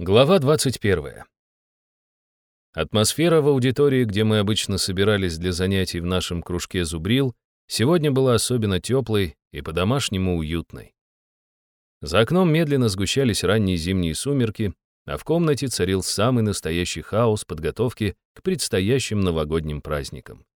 Глава 21. Атмосфера в аудитории, где мы обычно собирались для занятий в нашем кружке «Зубрил», сегодня была особенно теплой и по-домашнему уютной. За окном медленно сгущались ранние зимние сумерки, а в комнате царил самый настоящий хаос подготовки к предстоящим новогодним праздникам.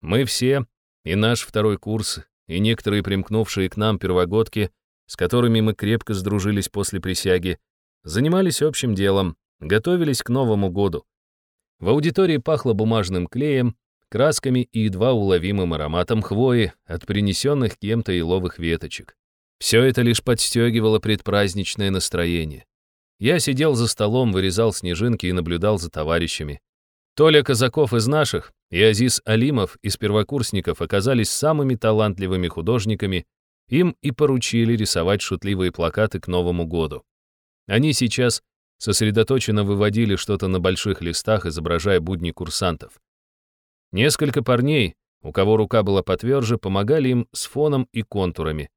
Мы все, и наш второй курс, и некоторые примкнувшие к нам первогодки, с которыми мы крепко сдружились после присяги, Занимались общим делом, готовились к Новому году. В аудитории пахло бумажным клеем, красками и едва уловимым ароматом хвои от принесенных кем-то еловых веточек. Все это лишь подстегивало предпраздничное настроение. Я сидел за столом, вырезал снежинки и наблюдал за товарищами. Толя Казаков из наших и Азиз Алимов из первокурсников оказались самыми талантливыми художниками, им и поручили рисовать шутливые плакаты к Новому году. Они сейчас сосредоточенно выводили что-то на больших листах, изображая будни курсантов. Несколько парней, у кого рука была потверже, помогали им с фоном и контурами.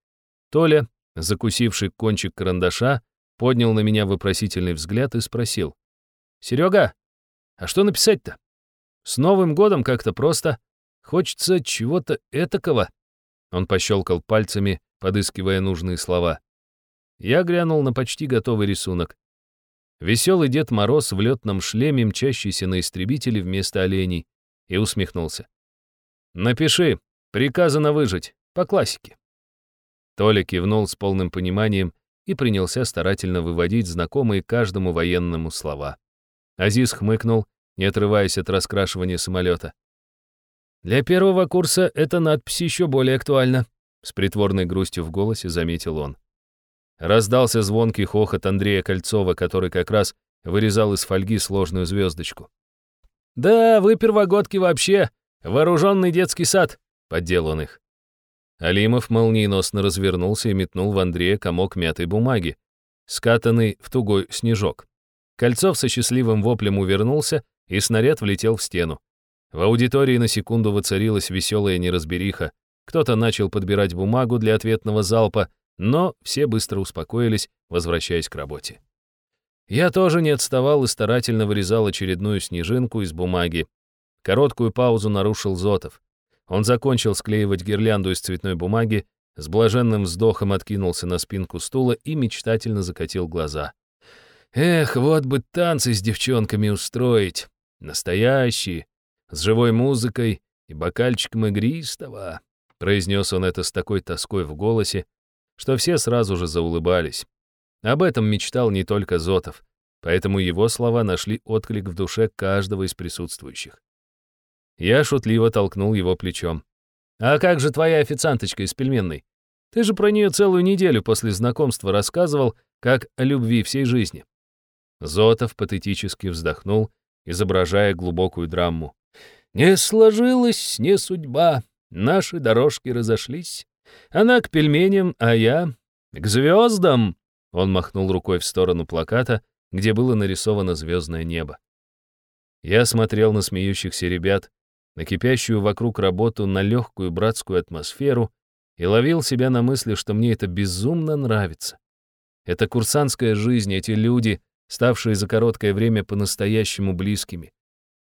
Толя, закусивший кончик карандаша, поднял на меня вопросительный взгляд и спросил. «Серега, а что написать-то? С Новым годом как-то просто. Хочется чего-то этакого». Он пощелкал пальцами, подыскивая нужные слова. Я глянул на почти готовый рисунок. Веселый Дед Мороз в летном шлеме, мчащийся на истребителе вместо оленей, и усмехнулся. «Напиши. Приказано выжить. По классике». Толя кивнул с полным пониманием и принялся старательно выводить знакомые каждому военному слова. Азиз хмыкнул, не отрываясь от раскрашивания самолета. «Для первого курса эта надпись еще более актуальна», с притворной грустью в голосе заметил он. Раздался звонкий хохот Андрея Кольцова, который как раз вырезал из фольги сложную звездочку. «Да, вы, первогодки, вообще! Вооруженный детский сад!» — поддел их. Алимов молниеносно развернулся и метнул в Андрея комок мятой бумаги, скатанный в тугой снежок. Кольцов со счастливым воплем увернулся, и снаряд влетел в стену. В аудитории на секунду воцарилась веселая неразбериха. Кто-то начал подбирать бумагу для ответного залпа, но все быстро успокоились, возвращаясь к работе. Я тоже не отставал и старательно вырезал очередную снежинку из бумаги. Короткую паузу нарушил Зотов. Он закончил склеивать гирлянду из цветной бумаги, с блаженным вздохом откинулся на спинку стула и мечтательно закатил глаза. «Эх, вот бы танцы с девчонками устроить. Настоящие, с живой музыкой и бокальчиком игристого», произнес он это с такой тоской в голосе, что все сразу же заулыбались. Об этом мечтал не только Зотов, поэтому его слова нашли отклик в душе каждого из присутствующих. Я шутливо толкнул его плечом. «А как же твоя официанточка из пельменной? Ты же про нее целую неделю после знакомства рассказывал, как о любви всей жизни». Зотов патетически вздохнул, изображая глубокую драму. «Не сложилась, не судьба, наши дорожки разошлись. Она к пельменям, а я к звездам. Он махнул рукой в сторону плаката, где было нарисовано звездное небо. Я смотрел на смеющихся ребят, на кипящую вокруг работу, на легкую братскую атмосферу и ловил себя на мысли, что мне это безумно нравится. Это курсантская жизнь, эти люди, ставшие за короткое время по-настоящему близкими.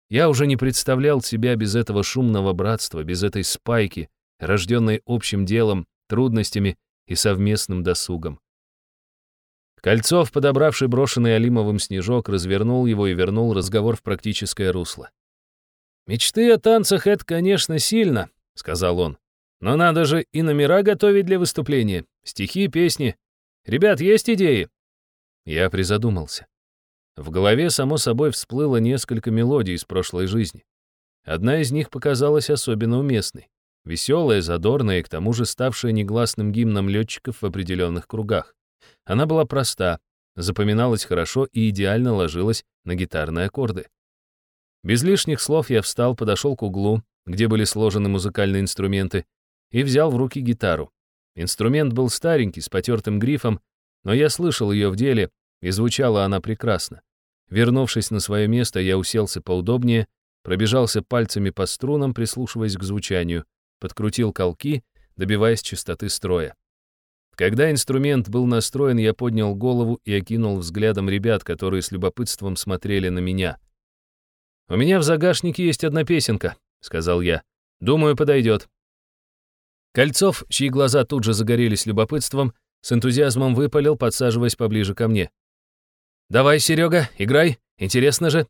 Я уже не представлял себя без этого шумного братства, без этой спайки, рожденной общим делом, трудностями и совместным досугом. Кольцов, подобравший брошенный Алимовым снежок, развернул его и вернул разговор в практическое русло. «Мечты о танцах — это, конечно, сильно», — сказал он. «Но надо же и номера готовить для выступления, стихи, песни. Ребят, есть идеи?» Я призадумался. В голове, само собой, всплыло несколько мелодий из прошлой жизни. Одна из них показалась особенно уместной. Веселая, задорная и к тому же ставшая негласным гимном летчиков в определенных кругах. Она была проста, запоминалась хорошо и идеально ложилась на гитарные аккорды. Без лишних слов я встал, подошел к углу, где были сложены музыкальные инструменты, и взял в руки гитару. Инструмент был старенький, с потертым грифом, но я слышал ее в деле, и звучала она прекрасно. Вернувшись на свое место, я уселся поудобнее, пробежался пальцами по струнам, прислушиваясь к звучанию подкрутил колки, добиваясь чистоты строя. Когда инструмент был настроен, я поднял голову и окинул взглядом ребят, которые с любопытством смотрели на меня. «У меня в загашнике есть одна песенка», — сказал я. «Думаю, подойдет». Кольцов, чьи глаза тут же загорелись любопытством, с энтузиазмом выпалил, подсаживаясь поближе ко мне. «Давай, Серега, играй, интересно же».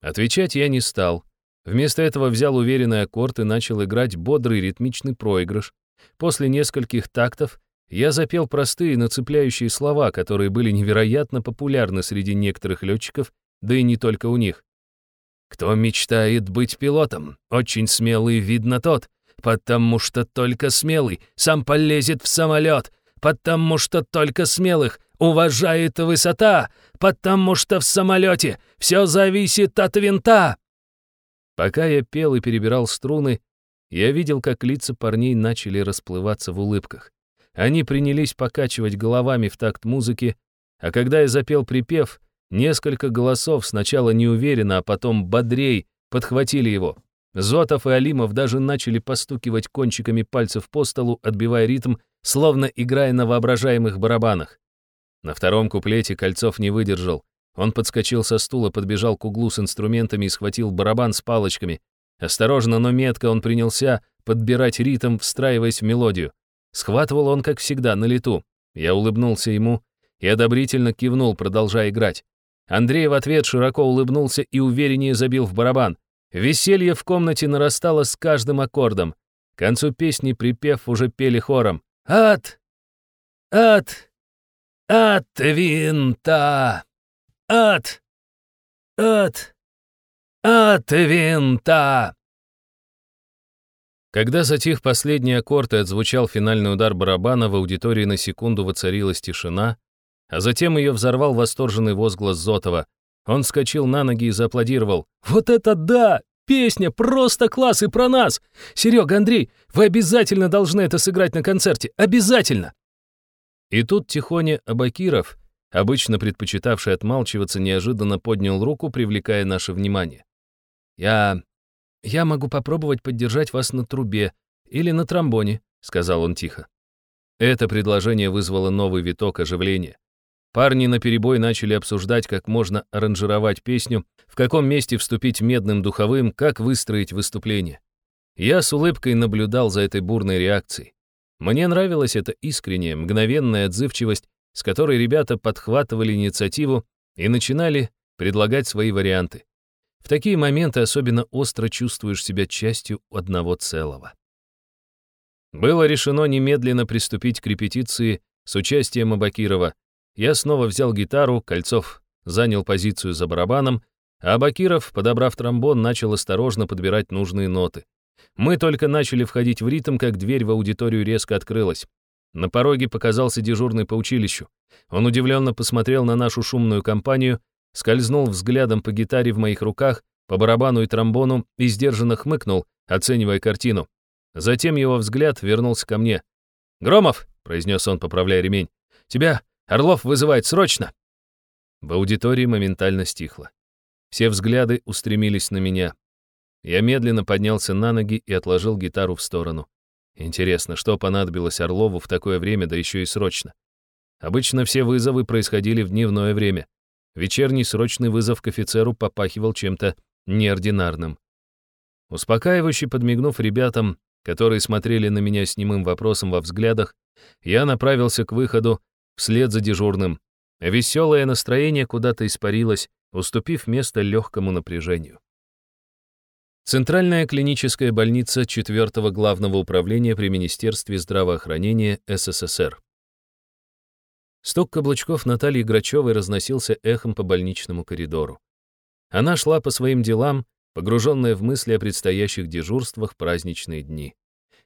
Отвечать я не стал. Вместо этого взял уверенный аккорд и начал играть бодрый ритмичный проигрыш. После нескольких тактов я запел простые, нацепляющие слова, которые были невероятно популярны среди некоторых летчиков, да и не только у них. «Кто мечтает быть пилотом? Очень смелый, видно тот, потому что только смелый сам полезет в самолет, потому что только смелых уважает высота, потому что в самолете все зависит от винта». Пока я пел и перебирал струны, я видел, как лица парней начали расплываться в улыбках. Они принялись покачивать головами в такт музыки, а когда я запел припев, несколько голосов сначала неуверенно, а потом бодрей подхватили его. Зотов и Алимов даже начали постукивать кончиками пальцев по столу, отбивая ритм, словно играя на воображаемых барабанах. На втором куплете Кольцов не выдержал. Он подскочил со стула, подбежал к углу с инструментами и схватил барабан с палочками. Осторожно, но метко он принялся подбирать ритм, встраиваясь в мелодию. Схватывал он, как всегда, на лету. Я улыбнулся ему и одобрительно кивнул, продолжая играть. Андрей в ответ широко улыбнулся и увереннее забил в барабан. Веселье в комнате нарастало с каждым аккордом. К концу песни припев уже пели хором. «От! От! От винта! От! От! От винта!» Когда затих последний аккорд и отзвучал финальный удар барабана, в аудитории на секунду воцарилась тишина, а затем ее взорвал восторженный возглас Зотова. Он вскочил на ноги и зааплодировал. «Вот это да! Песня просто класс и про нас! Серега, Андрей, вы обязательно должны это сыграть на концерте! Обязательно!» И тут Тихоня Абакиров, обычно предпочитавший отмалчиваться, неожиданно поднял руку, привлекая наше внимание. «Я... я могу попробовать поддержать вас на трубе или на тромбоне», — сказал он тихо. Это предложение вызвало новый виток оживления. Парни наперебой начали обсуждать, как можно аранжировать песню, в каком месте вступить медным духовым, как выстроить выступление. Я с улыбкой наблюдал за этой бурной реакцией. Мне нравилась эта искренняя, мгновенная отзывчивость, с которой ребята подхватывали инициативу и начинали предлагать свои варианты. В такие моменты особенно остро чувствуешь себя частью одного целого. Было решено немедленно приступить к репетиции с участием Абакирова. Я снова взял гитару, Кольцов занял позицию за барабаном, а Абакиров, подобрав тромбон, начал осторожно подбирать нужные ноты. Мы только начали входить в ритм, как дверь в аудиторию резко открылась. На пороге показался дежурный по училищу. Он удивленно посмотрел на нашу шумную компанию, скользнул взглядом по гитаре в моих руках, по барабану и тромбону и сдержанно хмыкнул, оценивая картину. Затем его взгляд вернулся ко мне. «Громов!» — произнес он, поправляя ремень. «Тебя Орлов вызывает срочно!» В аудитории моментально стихло. Все взгляды устремились на меня. Я медленно поднялся на ноги и отложил гитару в сторону. Интересно, что понадобилось Орлову в такое время, да еще и срочно? Обычно все вызовы происходили в дневное время. Вечерний срочный вызов к офицеру попахивал чем-то неординарным. Успокаивающе подмигнув ребятам, которые смотрели на меня с немым вопросом во взглядах, я направился к выходу вслед за дежурным. Веселое настроение куда-то испарилось, уступив место легкому напряжению. Центральная клиническая больница 4 главного управления при Министерстве здравоохранения СССР. Стук каблучков Натальи Грачевой разносился эхом по больничному коридору. Она шла по своим делам, погруженная в мысли о предстоящих дежурствах в праздничные дни.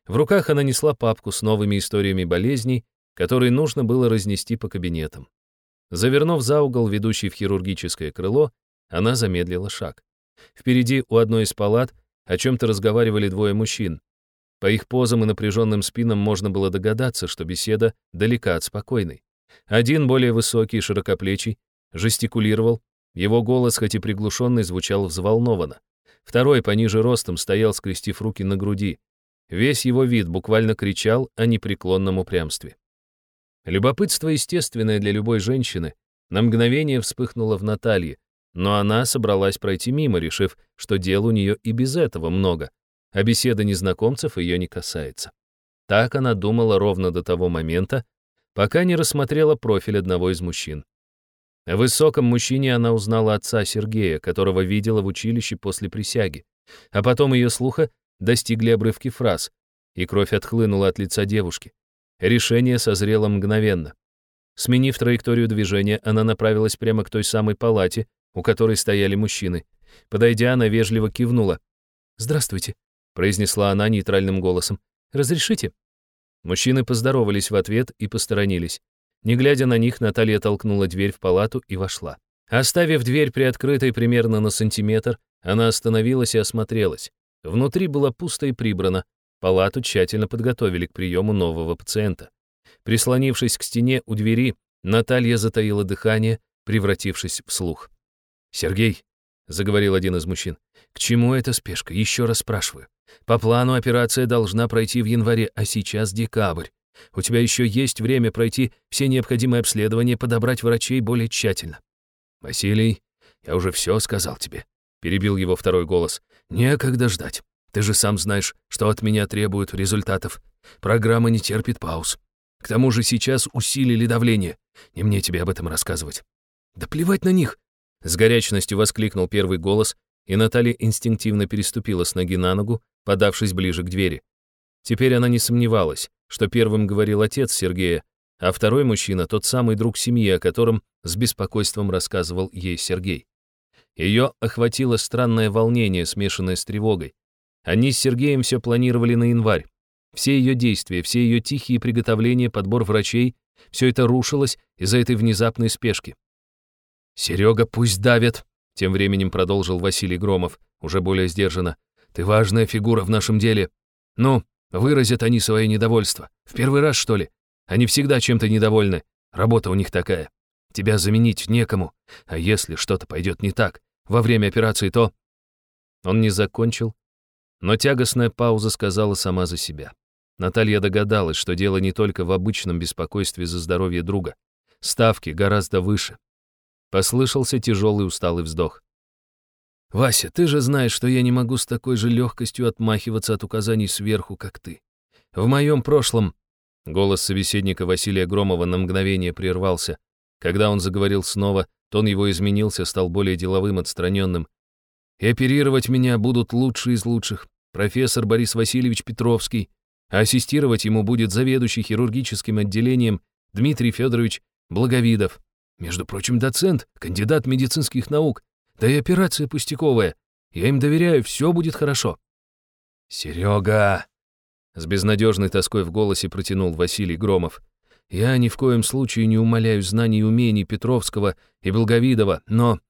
В руках она несла папку с новыми историями болезней, которые нужно было разнести по кабинетам. Завернув за угол, ведущий в хирургическое крыло, она замедлила шаг. Впереди у одной из палат о чем-то разговаривали двое мужчин. По их позам и напряженным спинам можно было догадаться, что беседа далека от спокойной. Один, более высокий и широкоплечий, жестикулировал, его голос, хоть и приглушенный, звучал взволнованно. Второй, пониже ростом, стоял, скрестив руки на груди. Весь его вид буквально кричал о непреклонном упрямстве. Любопытство, естественное для любой женщины, на мгновение вспыхнуло в Наталье, но она собралась пройти мимо, решив, что дел у нее и без этого много, а беседа незнакомцев ее не касается. Так она думала ровно до того момента, пока не рассмотрела профиль одного из мужчин. В высоком мужчине она узнала отца Сергея, которого видела в училище после присяги, а потом ее слуха достигли обрывки фраз, и кровь отхлынула от лица девушки. Решение созрело мгновенно. Сменив траекторию движения, она направилась прямо к той самой палате, у которой стояли мужчины. Подойдя, она вежливо кивнула. «Здравствуйте», — произнесла она нейтральным голосом. «Разрешите?» Мужчины поздоровались в ответ и посторонились. Не глядя на них, Наталья толкнула дверь в палату и вошла. Оставив дверь приоткрытой примерно на сантиметр, она остановилась и осмотрелась. Внутри было пусто и прибрано, Палату тщательно подготовили к приему нового пациента. Прислонившись к стене у двери, Наталья затаила дыхание, превратившись в слух. «Сергей», — заговорил один из мужчин, — «к чему эта спешка? Еще раз спрашиваю. По плану операция должна пройти в январе, а сейчас декабрь. У тебя еще есть время пройти все необходимые обследования, подобрать врачей более тщательно». «Василий, я уже все сказал тебе», — перебил его второй голос. «Некогда ждать. Ты же сам знаешь, что от меня требуют результатов. Программа не терпит пауз. К тому же сейчас усилили давление. Не мне тебе об этом рассказывать. Да плевать на них!» С горячностью воскликнул первый голос, и Наталья инстинктивно переступила с ноги на ногу, подавшись ближе к двери. Теперь она не сомневалась, что первым говорил отец Сергея, а второй мужчина — тот самый друг семьи, о котором с беспокойством рассказывал ей Сергей. Ее охватило странное волнение, смешанное с тревогой. Они с Сергеем все планировали на январь. Все ее действия, все ее тихие приготовления, подбор врачей — все это рушилось из-за этой внезапной спешки. «Серега, пусть давят!» — тем временем продолжил Василий Громов, уже более сдержанно. «Ты важная фигура в нашем деле. Ну, выразят они свое недовольство. В первый раз, что ли? Они всегда чем-то недовольны. Работа у них такая. Тебя заменить некому. А если что-то пойдет не так во время операции, то...» Он не закончил, но тягостная пауза сказала сама за себя. Наталья догадалась, что дело не только в обычном беспокойстве за здоровье друга. Ставки гораздо выше. Послышался тяжелый усталый вздох. «Вася, ты же знаешь, что я не могу с такой же легкостью отмахиваться от указаний сверху, как ты. В моем прошлом...» Голос собеседника Василия Громова на мгновение прервался. Когда он заговорил снова, тон его изменился, стал более деловым, отстраненным. «И оперировать меня будут лучшие из лучших профессор Борис Васильевич Петровский, а ассистировать ему будет заведующий хирургическим отделением Дмитрий Федорович Благовидов. Между прочим, доцент, кандидат медицинских наук, да и операция пустяковая. Я им доверяю, все будет хорошо. Серега! С безнадежной тоской в голосе протянул Василий Громов. Я ни в коем случае не умоляю знаний и умений Петровского и Благовидова, но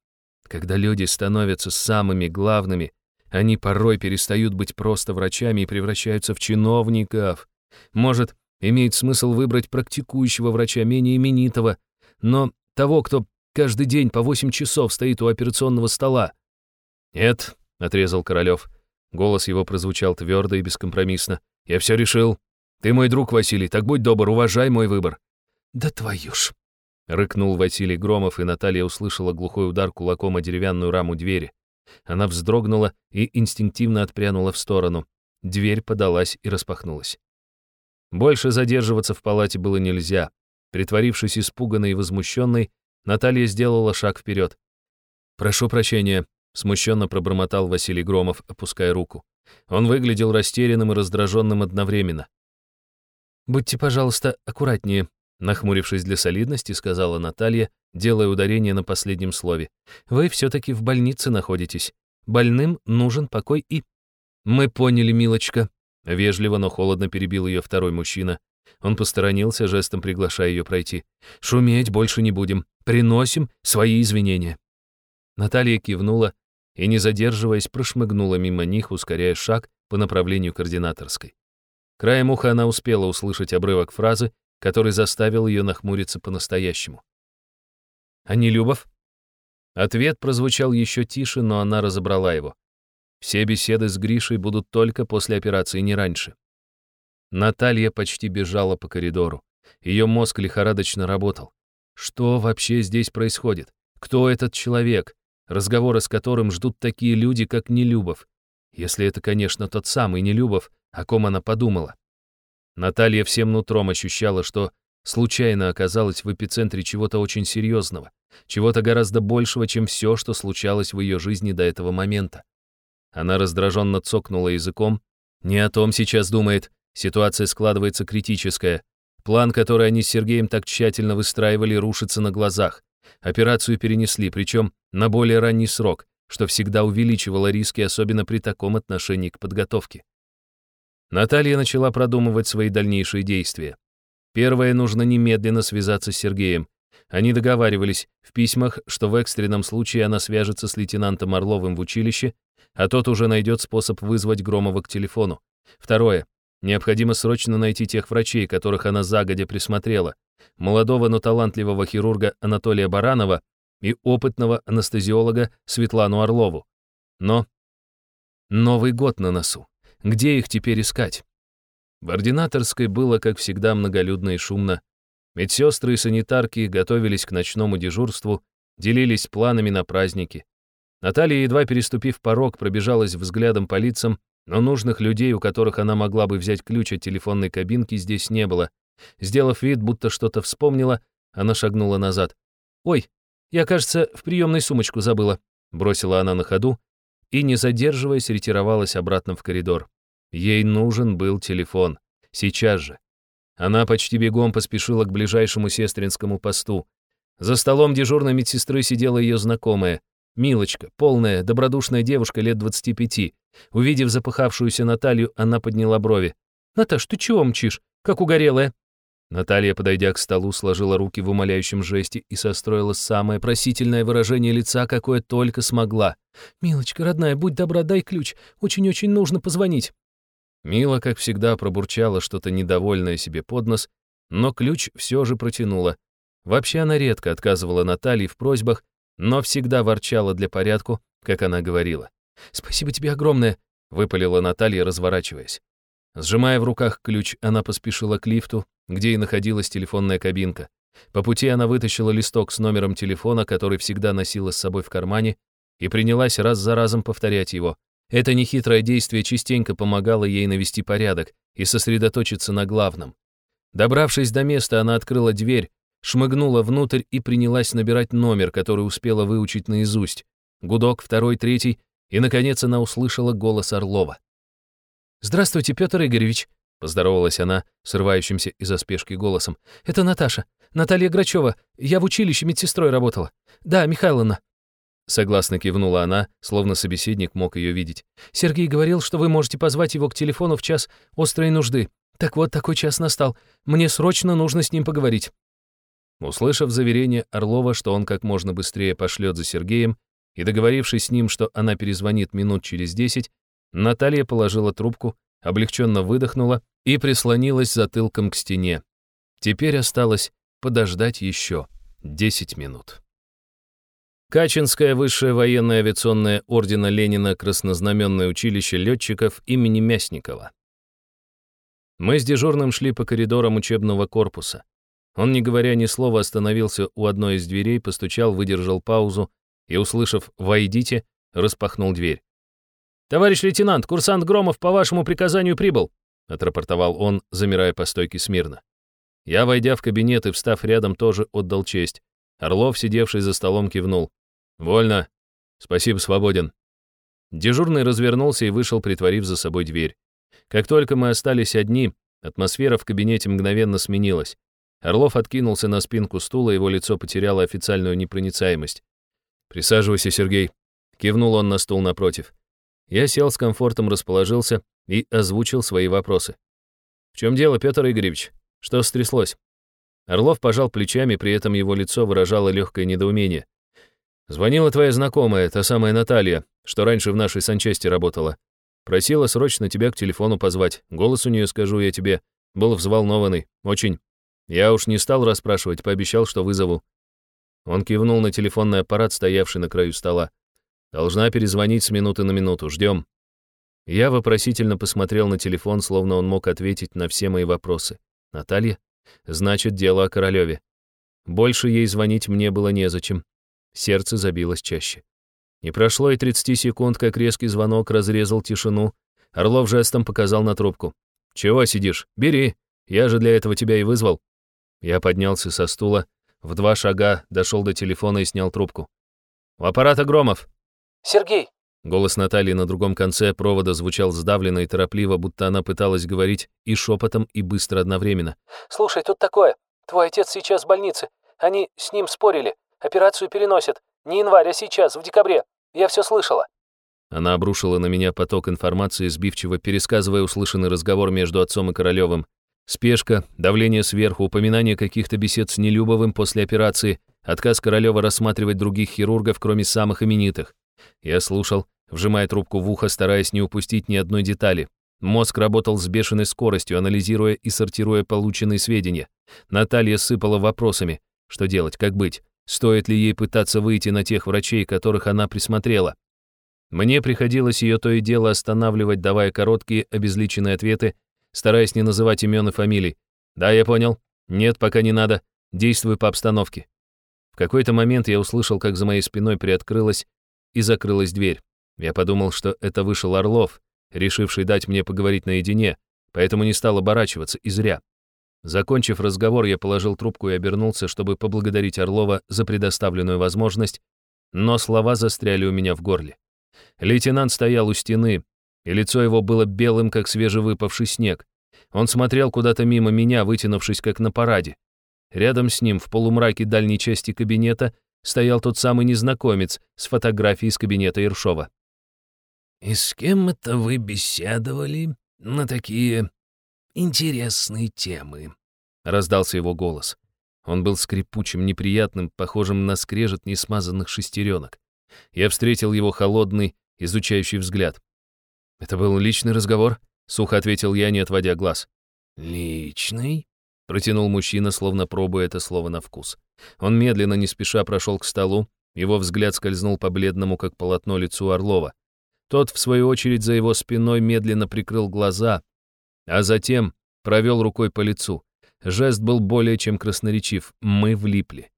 когда люди становятся самыми главными, они порой перестают быть просто врачами и превращаются в чиновников. Может, имеет смысл выбрать практикующего врача менее именитого, но того, кто каждый день по 8 часов стоит у операционного стола. «Нет», — отрезал Королёв. Голос его прозвучал твердо и бескомпромиссно. «Я все решил. Ты мой друг, Василий, так будь добр, уважай мой выбор». «Да твою ж!» — рыкнул Василий Громов, и Наталья услышала глухой удар кулаком о деревянную раму двери. Она вздрогнула и инстинктивно отпрянула в сторону. Дверь подалась и распахнулась. Больше задерживаться в палате было нельзя. Притворившись испуганной и возмущенной, Наталья сделала шаг вперед. «Прошу прощения», — смущенно пробормотал Василий Громов, опуская руку. Он выглядел растерянным и раздраженным одновременно. «Будьте, пожалуйста, аккуратнее», — нахмурившись для солидности, сказала Наталья, делая ударение на последнем слове. «Вы все-таки в больнице находитесь. Больным нужен покой и...» «Мы поняли, милочка», — вежливо, но холодно перебил ее второй мужчина. Он посторонился, жестом приглашая ее пройти. «Шуметь больше не будем. Приносим свои извинения». Наталья кивнула и, не задерживаясь, прошмыгнула мимо них, ускоряя шаг по направлению координаторской. Краем уха она успела услышать обрывок фразы, который заставил ее нахмуриться по-настоящему. А не Любов? Ответ прозвучал еще тише, но она разобрала его. Все беседы с Гришей будут только после операции, не раньше. Наталья почти бежала по коридору. Ее мозг лихорадочно работал. Что вообще здесь происходит? Кто этот человек, разговоры с которым ждут такие люди, как Нелюбов? Если это, конечно, тот самый Нелюбов, о ком она подумала. Наталья всем нутром ощущала, что случайно оказалась в эпицентре чего-то очень серьезного, чего-то гораздо большего, чем все, что случалось в ее жизни до этого момента. Она раздраженно цокнула языком. Не о том сейчас думает. Ситуация складывается критическая. План, который они с Сергеем так тщательно выстраивали, рушится на глазах. Операцию перенесли, причем на более ранний срок, что всегда увеличивало риски, особенно при таком отношении к подготовке. Наталья начала продумывать свои дальнейшие действия. Первое, нужно немедленно связаться с Сергеем. Они договаривались в письмах, что в экстренном случае она свяжется с лейтенантом Орловым в училище, а тот уже найдет способ вызвать Громова к телефону. Второе. Необходимо срочно найти тех врачей, которых она загодя присмотрела. Молодого, но талантливого хирурга Анатолия Баранова и опытного анестезиолога Светлану Орлову. Но Новый год на носу. Где их теперь искать? В ординаторской было, как всегда, многолюдно и шумно. Медсестры и санитарки готовились к ночному дежурству, делились планами на праздники. Наталья, едва переступив порог, пробежалась взглядом по лицам, но нужных людей, у которых она могла бы взять ключ от телефонной кабинки, здесь не было. Сделав вид, будто что-то вспомнила, она шагнула назад. «Ой, я, кажется, в приемной сумочку забыла», — бросила она на ходу и, не задерживаясь, ретировалась обратно в коридор. Ей нужен был телефон. Сейчас же. Она почти бегом поспешила к ближайшему сестринскому посту. За столом дежурной медсестры сидела ее знакомая. Милочка, полная, добродушная девушка лет 25. Увидев запыхавшуюся Наталью, она подняла брови. «Наташ, ты чего мчишь? Как угорелая?» Наталья, подойдя к столу, сложила руки в умоляющем жесте и состроила самое просительное выражение лица, какое только смогла. «Милочка, родная, будь добра, дай ключ. Очень-очень нужно позвонить». Мила, как всегда, пробурчала что-то недовольное себе под нос, но ключ все же протянула. Вообще она редко отказывала Наталье в просьбах, но всегда ворчала для порядку, как она говорила. «Спасибо тебе огромное», — выпалила Наталья, разворачиваясь. Сжимая в руках ключ, она поспешила к лифту, где и находилась телефонная кабинка. По пути она вытащила листок с номером телефона, который всегда носила с собой в кармане, и принялась раз за разом повторять его. Это нехитрое действие частенько помогало ей навести порядок и сосредоточиться на главном. Добравшись до места, она открыла дверь, шмыгнула внутрь и принялась набирать номер, который успела выучить наизусть. Гудок, второй, третий, и, наконец, она услышала голос Орлова. «Здравствуйте, Петр Игоревич», — поздоровалась она, срывающимся из-за спешки голосом. «Это Наташа, Наталья Грачева. Я в училище медсестрой работала. Да, Михайловна». Согласно кивнула она, словно собеседник мог ее видеть. «Сергей говорил, что вы можете позвать его к телефону в час острой нужды. Так вот, такой час настал. Мне срочно нужно с ним поговорить». Услышав заверение Орлова, что он как можно быстрее пошлет за Сергеем, и договорившись с ним, что она перезвонит минут через десять, Наталья положила трубку, облегченно выдохнула и прислонилась затылком к стене. Теперь осталось подождать еще десять минут. Качинское высшее военное авиационное ордена Ленина краснознаменное училище летчиков имени Мясникова. Мы с дежурным шли по коридорам учебного корпуса. Он, не говоря ни слова, остановился у одной из дверей, постучал, выдержал паузу и, услышав «Войдите», распахнул дверь. «Товарищ лейтенант, курсант Громов по вашему приказанию прибыл», отрапортовал он, замирая по стойке смирно. Я, войдя в кабинет и встав рядом, тоже отдал честь. Орлов, сидевший за столом, кивнул. «Вольно. Спасибо, свободен». Дежурный развернулся и вышел, притворив за собой дверь. Как только мы остались одни, атмосфера в кабинете мгновенно сменилась. Орлов откинулся на спинку стула, его лицо потеряло официальную непроницаемость. «Присаживайся, Сергей», — кивнул он на стул напротив. Я сел с комфортом, расположился и озвучил свои вопросы. «В чем дело, Петр Игоревич? Что стряслось?» Орлов пожал плечами, при этом его лицо выражало легкое недоумение. Звонила твоя знакомая, та самая Наталья, что раньше в нашей санчасти работала. Просила срочно тебя к телефону позвать. Голос у нее, скажу я тебе, был взволнованный. Очень. Я уж не стал расспрашивать, пообещал, что вызову. Он кивнул на телефонный аппарат, стоявший на краю стола. Должна перезвонить с минуты на минуту. Ждем. Я вопросительно посмотрел на телефон, словно он мог ответить на все мои вопросы. Наталья? Значит, дело о Королеве. Больше ей звонить мне было незачем. Сердце забилось чаще. Не прошло и 30 секунд, как резкий звонок разрезал тишину. Орлов жестом показал на трубку. «Чего сидишь? Бери. Я же для этого тебя и вызвал». Я поднялся со стула, в два шага дошел до телефона и снял трубку. «У аппарата Громов». «Сергей!» Голос Натальи на другом конце провода звучал сдавленно и торопливо, будто она пыталась говорить и шепотом, и быстро одновременно. «Слушай, тут такое. Твой отец сейчас в больнице. Они с ним спорили. Операцию переносят. Не январь, а сейчас, в декабре. Я все слышала». Она обрушила на меня поток информации, сбивчиво пересказывая услышанный разговор между отцом и Королевым. Спешка, давление сверху, упоминание каких-то бесед с Нелюбовым после операции, отказ Королева рассматривать других хирургов, кроме самых именитых. Я слушал, вжимая трубку в ухо, стараясь не упустить ни одной детали. Мозг работал с бешеной скоростью, анализируя и сортируя полученные сведения. Наталья сыпала вопросами. Что делать, как быть? Стоит ли ей пытаться выйти на тех врачей, которых она присмотрела? Мне приходилось ее то и дело останавливать, давая короткие обезличенные ответы, стараясь не называть имен и фамилий. «Да, я понял. Нет, пока не надо. Действуй по обстановке». В какой-то момент я услышал, как за моей спиной приоткрылась и закрылась дверь. Я подумал, что это вышел Орлов, решивший дать мне поговорить наедине, поэтому не стал оборачиваться, и зря. Закончив разговор, я положил трубку и обернулся, чтобы поблагодарить Орлова за предоставленную возможность, но слова застряли у меня в горле. Лейтенант стоял у стены, и лицо его было белым, как свежевыпавший снег. Он смотрел куда-то мимо меня, вытянувшись, как на параде. Рядом с ним, в полумраке дальней части кабинета, стоял тот самый незнакомец с фотографией из кабинета Иршова. «И с кем это вы беседовали на такие интересные темы?» — раздался его голос. Он был скрипучим, неприятным, похожим на скрежет несмазанных шестеренок. Я встретил его холодный, изучающий взгляд. «Это был личный разговор?» — сухо ответил я, не отводя глаз. «Личный?» — протянул мужчина, словно пробуя это слово на вкус. Он медленно, не спеша прошел к столу, его взгляд скользнул по бледному, как полотно, лицу Орлова. Тот, в свою очередь, за его спиной медленно прикрыл глаза, а затем провел рукой по лицу. Жест был более чем красноречив. Мы влипли.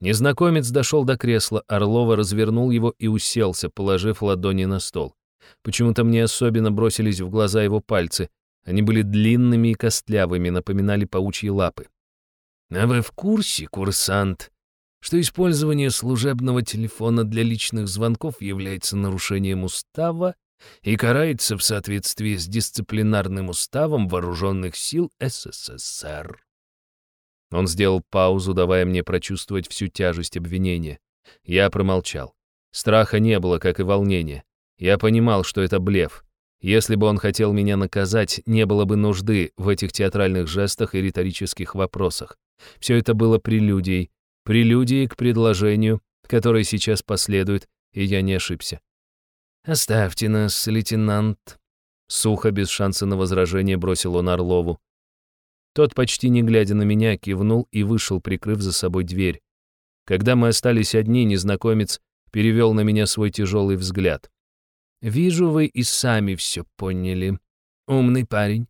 Незнакомец дошел до кресла, Орлова развернул его и уселся, положив ладони на стол. Почему-то мне особенно бросились в глаза его пальцы. Они были длинными и костлявыми, напоминали паучьи лапы. «А вы в курсе, курсант, что использование служебного телефона для личных звонков является нарушением устава и карается в соответствии с дисциплинарным уставом Вооруженных сил СССР?» Он сделал паузу, давая мне прочувствовать всю тяжесть обвинения. Я промолчал. Страха не было, как и волнения. Я понимал, что это блеф. Если бы он хотел меня наказать, не было бы нужды в этих театральных жестах и риторических вопросах. Все это было прелюдией, прелюдией к предложению, которое сейчас последует, и я не ошибся. «Оставьте нас, лейтенант», — сухо, без шанса на возражение, бросил он Орлову. Тот, почти не глядя на меня, кивнул и вышел, прикрыв за собой дверь. Когда мы остались одни, незнакомец перевел на меня свой тяжелый взгляд. Вижу, вы и сами все поняли. Умный парень.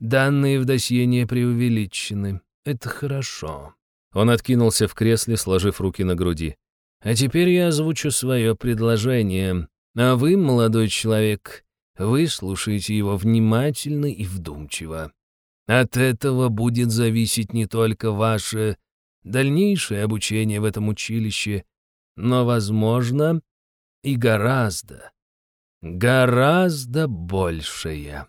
Данные в досье не преувеличены. Это хорошо. Он откинулся в кресле, сложив руки на груди. А теперь я озвучу свое предложение. А вы, молодой человек, выслушайте его внимательно и вдумчиво. От этого будет зависеть не только ваше дальнейшее обучение в этом училище, но, возможно, и гораздо, гораздо большее.